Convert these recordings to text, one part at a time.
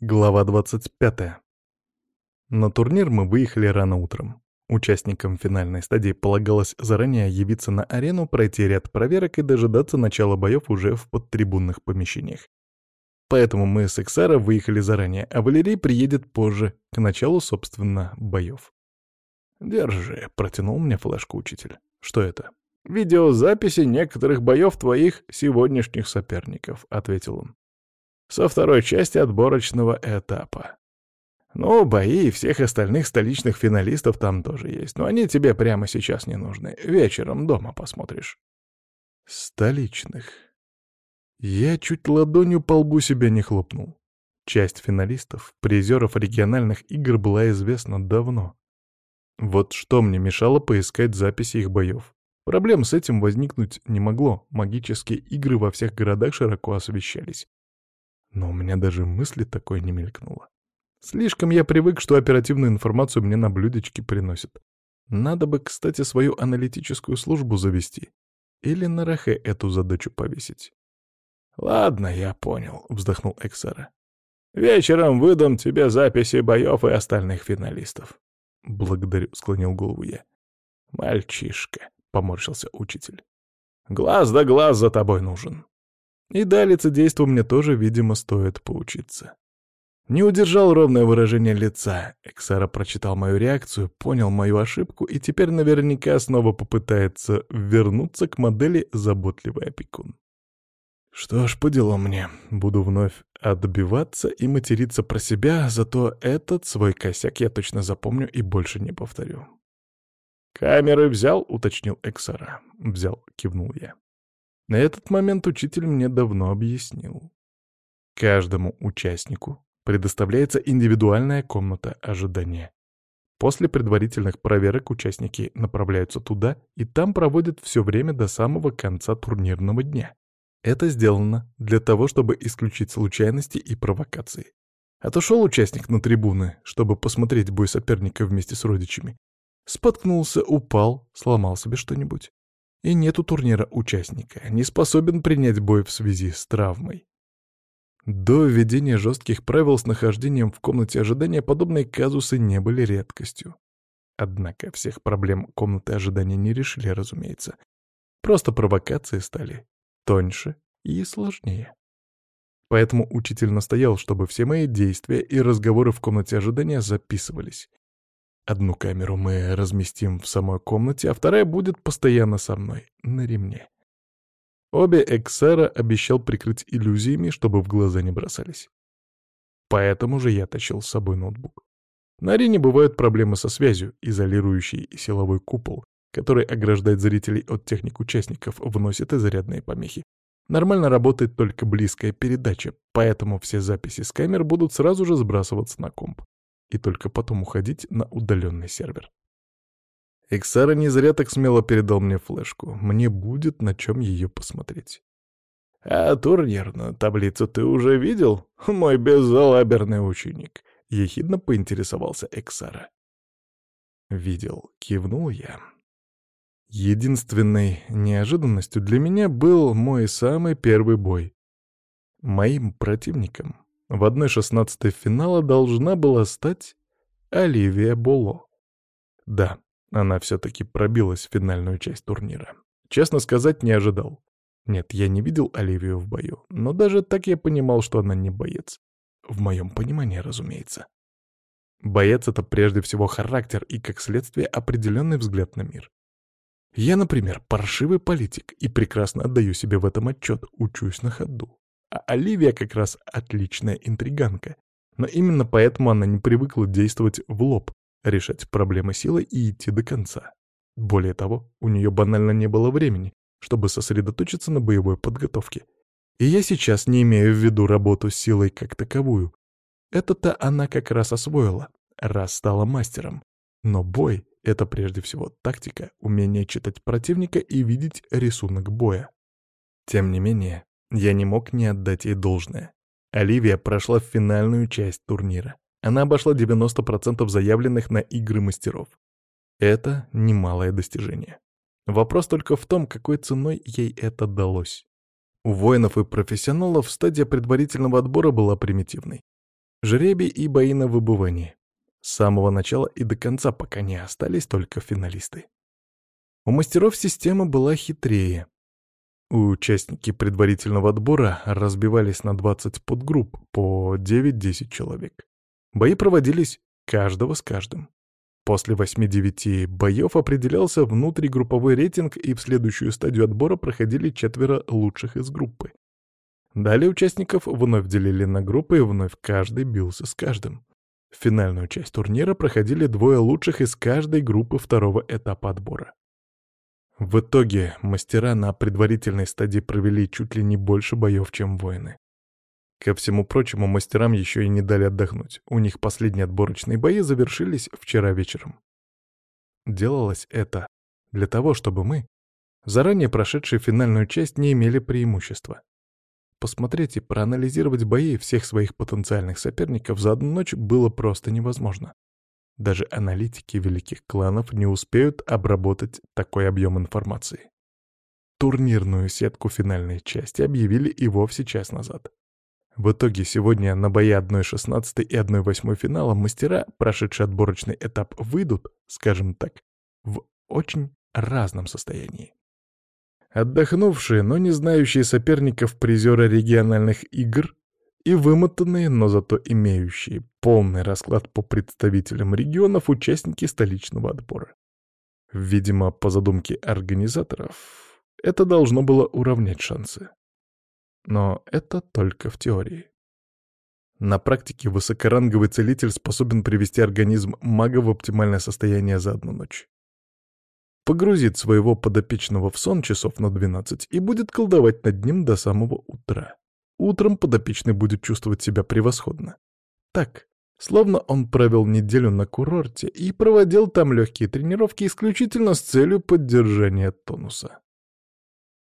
Глава 25. На турнир мы выехали рано утром. Участникам финальной стадии полагалось заранее явиться на арену, пройти ряд проверок и дожидаться начала боев уже в подтрибунных помещениях. Поэтому мы с Эксара выехали заранее, а Валерий приедет позже, к началу, собственно, боев. «Держи», — протянул мне флешку учитель. «Что это?» «Видеозаписи некоторых боев твоих сегодняшних соперников», — ответил он со второй части отборочного этапа. Ну, бои всех остальных столичных финалистов там тоже есть, но они тебе прямо сейчас не нужны. Вечером дома посмотришь. Столичных. Я чуть ладонью по лбу себя не хлопнул. Часть финалистов, призеров региональных игр была известна давно. Вот что мне мешало поискать записи их боев. Проблем с этим возникнуть не могло, магические игры во всех городах широко освещались. Но у меня даже мысли такой не мелькнуло. Слишком я привык, что оперативную информацию мне на блюдечке приносят. Надо бы, кстати, свою аналитическую службу завести. Или на Рахе эту задачу повесить. «Ладно, я понял», — вздохнул Эксара. «Вечером выдам тебе записи боев и остальных финалистов». «Благодарю», — склонил голову я. «Мальчишка», — поморщился учитель. «Глаз да глаз за тобой нужен». И да, лицедейству мне тоже, видимо, стоит поучиться. Не удержал ровное выражение лица. Эксара прочитал мою реакцию, понял мою ошибку и теперь наверняка снова попытается вернуться к модели «заботливый опекун». Что ж, по делу мне. Буду вновь отбиваться и материться про себя, зато этот свой косяк я точно запомню и больше не повторю. «Камеры взял?» — уточнил Эксара. «Взял», — кивнул я. На этот момент учитель мне давно объяснил. Каждому участнику предоставляется индивидуальная комната ожидания. После предварительных проверок участники направляются туда и там проводят все время до самого конца турнирного дня. Это сделано для того, чтобы исключить случайности и провокации. Отошел участник на трибуны, чтобы посмотреть бой соперника вместе с родичами. Споткнулся, упал, сломал себе что-нибудь и нет у турнира участника, не способен принять бой в связи с травмой. До введения жестких правил с нахождением в комнате ожидания подобные казусы не были редкостью. Однако всех проблем комнаты ожидания не решили, разумеется. Просто провокации стали тоньше и сложнее. Поэтому учитель настоял, чтобы все мои действия и разговоры в комнате ожидания записывались, Одну камеру мы разместим в самой комнате, а вторая будет постоянно со мной, на ремне. Обе Эксера обещал прикрыть иллюзиями, чтобы в глаза не бросались. Поэтому же я тащил с собой ноутбук. На арене бывают проблемы со связью, изолирующий силовой купол, который ограждает зрителей от техник участников, вносит изрядные помехи. Нормально работает только близкая передача, поэтому все записи с камер будут сразу же сбрасываться на комп и только потом уходить на удаленный сервер. Эксара не зря так смело передал мне флешку. Мне будет на чем ее посмотреть. «А турнирную таблицу ты уже видел, мой беззалаберный ученик?» — ехидно поинтересовался Эксара. «Видел», — кивнул я. Единственной неожиданностью для меня был мой самый первый бой. Моим противником в одной шестнадцатой финала должна была стать Оливия Боло. Да, она все-таки пробилась в финальную часть турнира. Честно сказать, не ожидал. Нет, я не видел Оливию в бою, но даже так я понимал, что она не боец. В моем понимании, разумеется. Боец — это прежде всего характер и, как следствие, определенный взгляд на мир. Я, например, паршивый политик и прекрасно отдаю себе в этом отчет, учусь на ходу. А Оливия как раз отличная интриганка. Но именно поэтому она не привыкла действовать в лоб, решать проблемы силой и идти до конца. Более того, у нее банально не было времени, чтобы сосредоточиться на боевой подготовке. И я сейчас не имею в виду работу с силой как таковую. Это-то она как раз освоила, раз стала мастером. Но бой — это прежде всего тактика, умение читать противника и видеть рисунок боя. Тем не менее, я не мог не отдать ей должное. Оливия прошла в финальную часть турнира. Она обошла 90% заявленных на игры мастеров. Это немалое достижение. Вопрос только в том, какой ценой ей это далось. У воинов и профессионалов стадия предварительного отбора была примитивной. Жребий и бои на выбывании. С самого начала и до конца, пока не остались только финалисты. У мастеров система была хитрее. Участники предварительного отбора разбивались на 20 подгрупп по 9-10 человек. Бои проводились каждого с каждым. После 8-9 боев определялся внутригрупповой рейтинг, и в следующую стадию отбора проходили четверо лучших из группы. Далее участников вновь делили на группы, и вновь каждый бился с каждым. В финальную часть турнира проходили двое лучших из каждой группы второго этапа отбора. В итоге мастера на предварительной стадии провели чуть ли не больше боев, чем воины. Ко всему прочему, мастерам еще и не дали отдохнуть. У них последние отборочные бои завершились вчера вечером. Делалось это для того, чтобы мы, заранее прошедшие финальную часть, не имели преимущества. Посмотреть и проанализировать бои всех своих потенциальных соперников за одну ночь было просто невозможно. Даже аналитики великих кланов не успеют обработать такой объем информации. Турнирную сетку финальной части объявили и вовсе час назад. В итоге сегодня на бои 1-16 и 1-8 финала мастера, прошедшие отборочный этап, выйдут, скажем так, в очень разном состоянии. Отдохнувшие, но не знающие соперников призера региональных игр и вымотанные, но зато имеющие полный расклад по представителям регионов участники столичного отбора. Видимо, по задумке организаторов, это должно было уравнять шансы. Но это только в теории. На практике высокоранговый целитель способен привести организм мага в оптимальное состояние за одну ночь. Погрузит своего подопечного в сон часов на 12 и будет колдовать над ним до самого утра. Утром подопечный будет чувствовать себя превосходно. Так, словно он провел неделю на курорте и проводил там легкие тренировки исключительно с целью поддержания тонуса.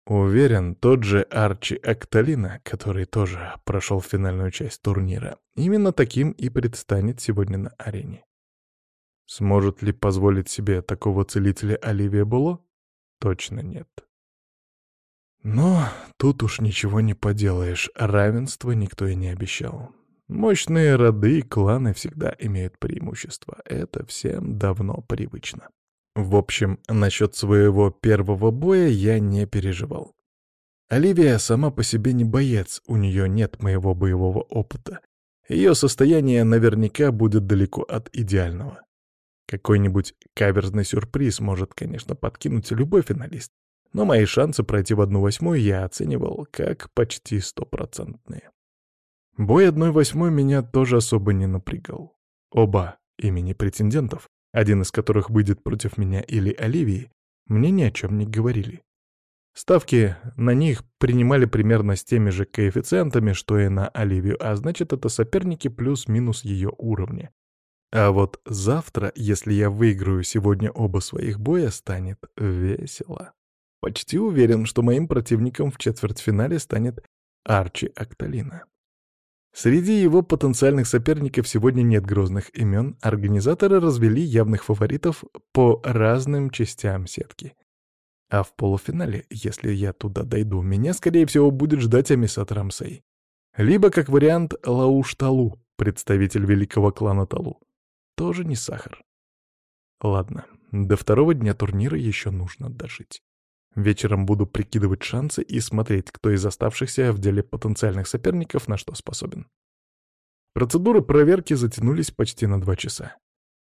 Уверен, тот же Арчи Акталина, который тоже прошел финальную часть турнира, именно таким и предстанет сегодня на арене. Сможет ли позволить себе такого целителя Оливия Було? Точно нет. Но тут уж ничего не поделаешь, равенства никто и не обещал. Мощные роды и кланы всегда имеют преимущество. Это всем давно привычно. В общем, насчет своего первого боя я не переживал. Оливия сама по себе не боец, у нее нет моего боевого опыта. Ее состояние наверняка будет далеко от идеального. Какой-нибудь каверзный сюрприз может, конечно, подкинуть любой финалист но мои шансы пройти в одну восьмую я оценивал как почти стопроцентные. Бой одной восьмой меня тоже особо не напрягал. Оба имени претендентов, один из которых выйдет против меня или Оливии, мне ни о чем не говорили. Ставки на них принимали примерно с теми же коэффициентами, что и на Оливию, а значит, это соперники плюс-минус ее уровня. А вот завтра, если я выиграю сегодня оба своих боя, станет весело. Почти уверен, что моим противником в четвертьфинале станет Арчи Акталина. Среди его потенциальных соперников сегодня нет грозных имен, организаторы развели явных фаворитов по разным частям сетки. А в полуфинале, если я туда дойду, меня, скорее всего, будет ждать Амисат Рамсей. Либо, как вариант, Лауш Талу, представитель великого клана Талу. Тоже не сахар. Ладно, до второго дня турнира еще нужно дожить. Вечером буду прикидывать шансы и смотреть, кто из оставшихся в деле потенциальных соперников на что способен. Процедуры проверки затянулись почти на два часа.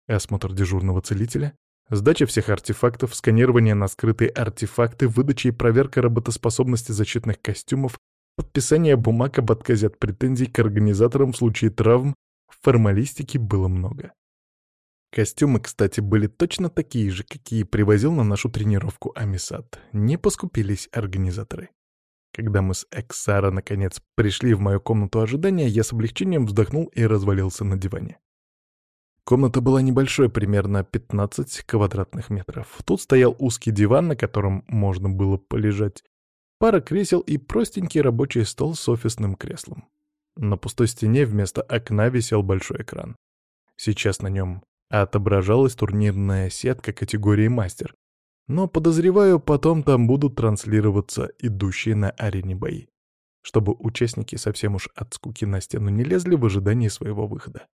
Осмотр дежурного целителя, сдача всех артефактов, сканирование на скрытые артефакты, выдача и проверка работоспособности защитных костюмов, подписание бумаг об отказе от претензий к организаторам в случае травм, формалистики было много. Костюмы, кстати, были точно такие же, какие привозил на нашу тренировку Амисад. Не поскупились организаторы. Когда мы с Эксара наконец пришли в мою комнату ожидания, я с облегчением вздохнул и развалился на диване. Комната была небольшой, примерно 15 квадратных метров. Тут стоял узкий диван, на котором можно было полежать, пара кресел и простенький рабочий стол с офисным креслом. На пустой стене вместо окна висел большой экран. Сейчас на нем отображалась турнирная сетка категории «Мастер». Но, подозреваю, потом там будут транслироваться идущие на арене бои. чтобы участники совсем уж от скуки на стену не лезли в ожидании своего выхода.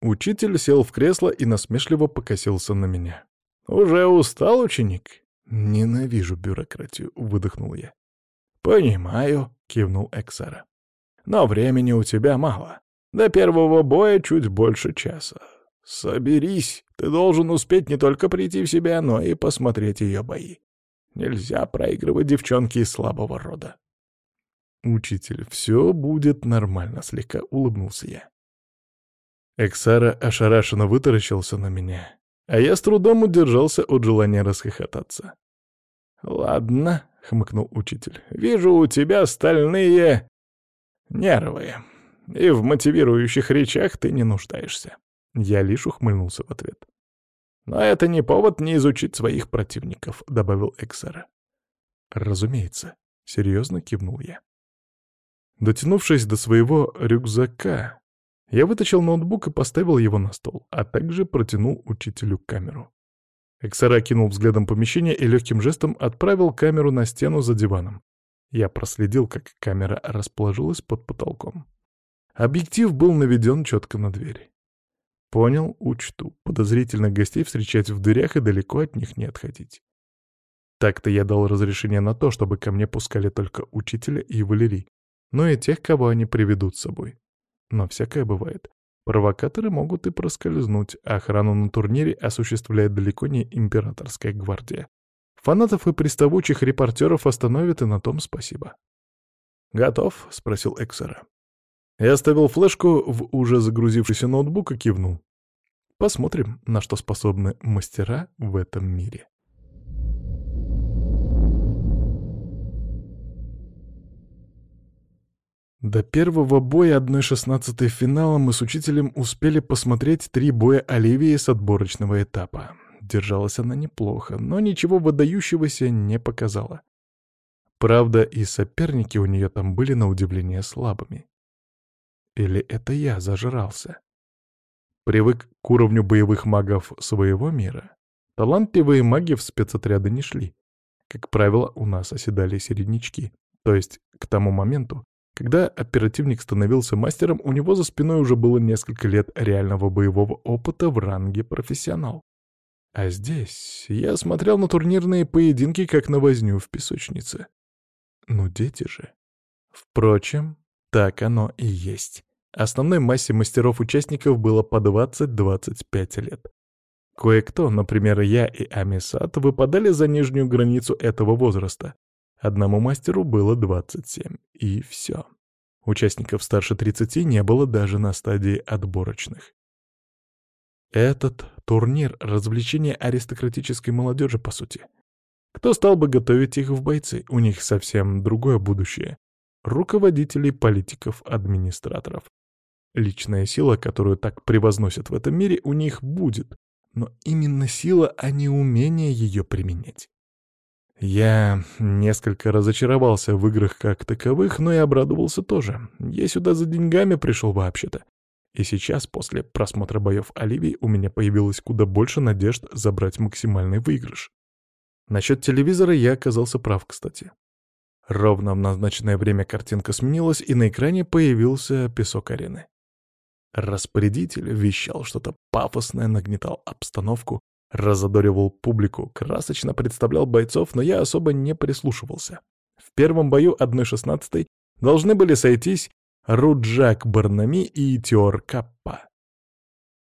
Учитель сел в кресло и насмешливо покосился на меня. «Уже устал, ученик?» «Ненавижу бюрократию», — выдохнул я. «Понимаю», — кивнул Эксара. «Но времени у тебя мало. До первого боя чуть больше часа. Соберись, ты должен успеть не только прийти в себя, но и посмотреть ее бои. Нельзя проигрывать девчонки из слабого рода». «Учитель, все будет нормально», — слегка улыбнулся я. Эксара ошарашенно вытаращился на меня, а я с трудом удержался от желания расхохотаться. «Ладно», — хмыкнул учитель, — «вижу, у тебя стальные нервы, и в мотивирующих речах ты не нуждаешься». Я лишь ухмыльнулся в ответ. «Но это не повод не изучить своих противников», — добавил Эксара. «Разумеется», — серьезно кивнул я. Дотянувшись до своего рюкзака, я вытащил ноутбук и поставил его на стол, а также протянул учителю камеру. Эксара кинул взглядом помещение и легким жестом отправил камеру на стену за диваном. Я проследил, как камера расположилась под потолком. Объектив был наведен четко на дверь. Понял, учту. Подозрительных гостей встречать в дверях и далеко от них не отходить. Так-то я дал разрешение на то, чтобы ко мне пускали только учителя и Валерий, но и тех, кого они приведут с собой. Но всякое бывает. Провокаторы могут и проскользнуть, а охрану на турнире осуществляет далеко не императорская гвардия. Фанатов и приставучих репортеров остановят, и на том спасибо. «Готов?» — спросил Эксера. Я оставил флешку в уже загрузившийся ноутбук и кивнул. Посмотрим, на что способны мастера в этом мире. До первого боя 1-16 финала мы с учителем успели посмотреть три боя Оливии с отборочного этапа. Держалась она неплохо, но ничего выдающегося не показала. Правда, и соперники у нее там были на удивление слабыми. Или это я зажрался? Привык к уровню боевых магов своего мира. Талантливые маги в спецотряды не шли. Как правило, у нас оседали середнячки. То есть к тому моменту, когда оперативник становился мастером, у него за спиной уже было несколько лет реального боевого опыта в ранге профессионал. А здесь я смотрел на турнирные поединки, как на возню в песочнице. Ну, дети же. Впрочем, так оно и есть. Основной массе мастеров-участников было по 20-25 лет. Кое-кто, например, я и Амисат, выпадали за нижнюю границу этого возраста. Одному мастеру было 27, и все. Участников старше 30 не было даже на стадии отборочных. Этот турнир — развлечение аристократической молодежи, по сути. Кто стал бы готовить их в бойцы? У них совсем другое будущее. Руководителей, политиков, администраторов. Личная сила, которую так превозносят в этом мире, у них будет. Но именно сила, а не умение ее применять. Я несколько разочаровался в играх как таковых, но и обрадовался тоже. Я сюда за деньгами пришел вообще-то. И сейчас, после просмотра боев Оливии, у меня появилось куда больше надежд забрать максимальный выигрыш. Насчет телевизора я оказался прав, кстати. Ровно в назначенное время картинка сменилась, и на экране появился песок арены. Распорядитель вещал что-то пафосное, нагнетал обстановку, Разодоривал публику, красочно представлял бойцов, но я особо не прислушивался. В первом бою 1-16 должны были сойтись Руджак Барнами и Теор Каппа.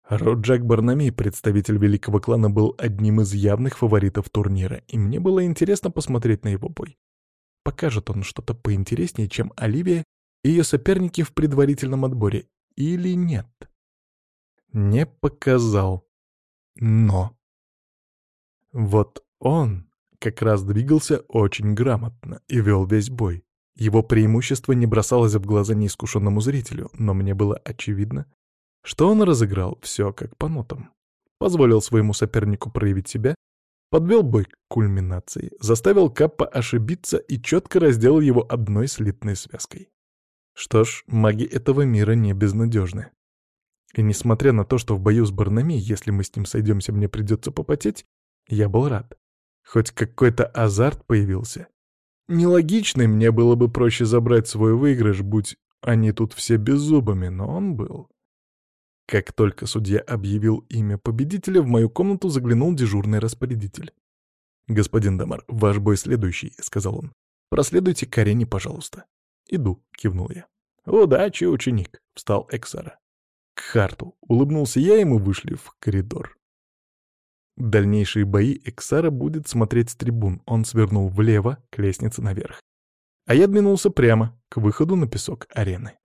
Руджак Барнами, представитель великого клана, был одним из явных фаворитов турнира, и мне было интересно посмотреть на его бой. Покажет он что-то поинтереснее, чем Оливия и ее соперники в предварительном отборе, или нет? Не показал. Но вот он как раз двигался очень грамотно и вел весь бой. Его преимущество не бросалось в глаза неискушенному зрителю, но мне было очевидно, что он разыграл все как по нотам. Позволил своему сопернику проявить себя, подвел бой к кульминации, заставил Каппа ошибиться и четко разделал его одной слитной связкой. Что ж, маги этого мира не безнадежны. И несмотря на то, что в бою с Барнами, если мы с ним сойдемся, мне придется попотеть, я был рад. Хоть какой-то азарт появился. Нелогичный мне было бы проще забрать свой выигрыш, будь они тут все беззубыми, но он был. Как только судья объявил имя победителя, в мою комнату заглянул дежурный распорядитель. «Господин Дамар, ваш бой следующий», — сказал он. «Проследуйте к арене, пожалуйста». «Иду», — кивнул я. «Удачи, ученик», — встал Эксара. «К харту», — улыбнулся я, и мы вышли в коридор. Дальнейшие бои Эксара будет смотреть с трибун. Он свернул влево, к лестнице наверх. А я двинулся прямо, к выходу на песок арены.